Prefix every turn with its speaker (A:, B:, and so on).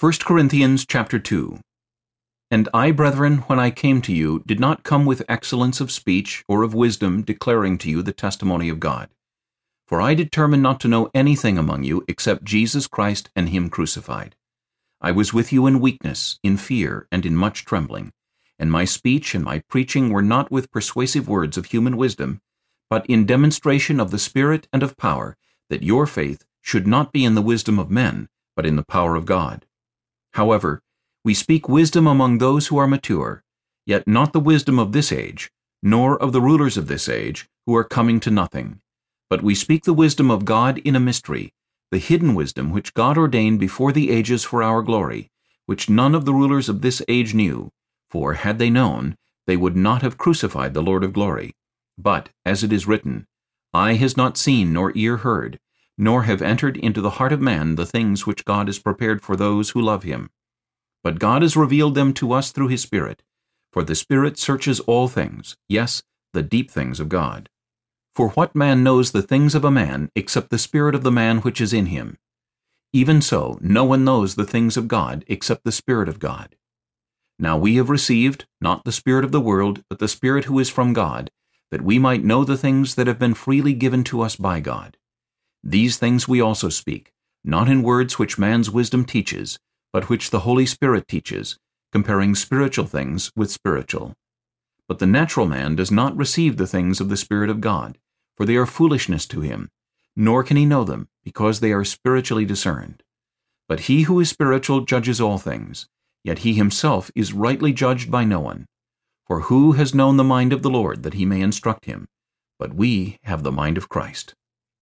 A: 1 Corinthians chapter 2 And I, brethren, when I came to you, did not come with excellence of speech or of wisdom declaring to you the testimony of God. For I determined not to know anything among you except Jesus Christ and him crucified. I was with you in weakness, in fear, and in much trembling. And my speech and my preaching were not with persuasive words of human wisdom, but in demonstration of the Spirit and of power, that your faith should not be in the wisdom of men, but in the power of God. However, we speak wisdom among those who are mature, yet not the wisdom of this age, nor of the rulers of this age, who are coming to nothing. But we speak the wisdom of God in a mystery, the hidden wisdom which God ordained before the ages for our glory, which none of the rulers of this age knew, for had they known, they would not have crucified the Lord of glory. But, as it is written, Eye has not seen nor ear heard, nor have entered into the heart of man the things which God has prepared for those who love him. But God has revealed them to us through his Spirit, for the Spirit searches all things, yes, the deep things of God. For what man knows the things of a man except the spirit of the man which is in him? Even so, no one knows the things of God except the Spirit of God. Now we have received, not the Spirit of the world, but the Spirit who is from God, that we might know the things that have been freely given to us by God. These things we also speak, not in words which man's wisdom teaches, but which the Holy Spirit teaches, comparing spiritual things with spiritual. But the natural man does not receive the things of the Spirit of God, for they are foolishness to him, nor can he know them, because they are spiritually discerned. But he who is spiritual judges all things, yet he himself is rightly judged by no one. For who has known the mind of the Lord that he may instruct him? But we have the mind of Christ.